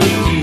reality.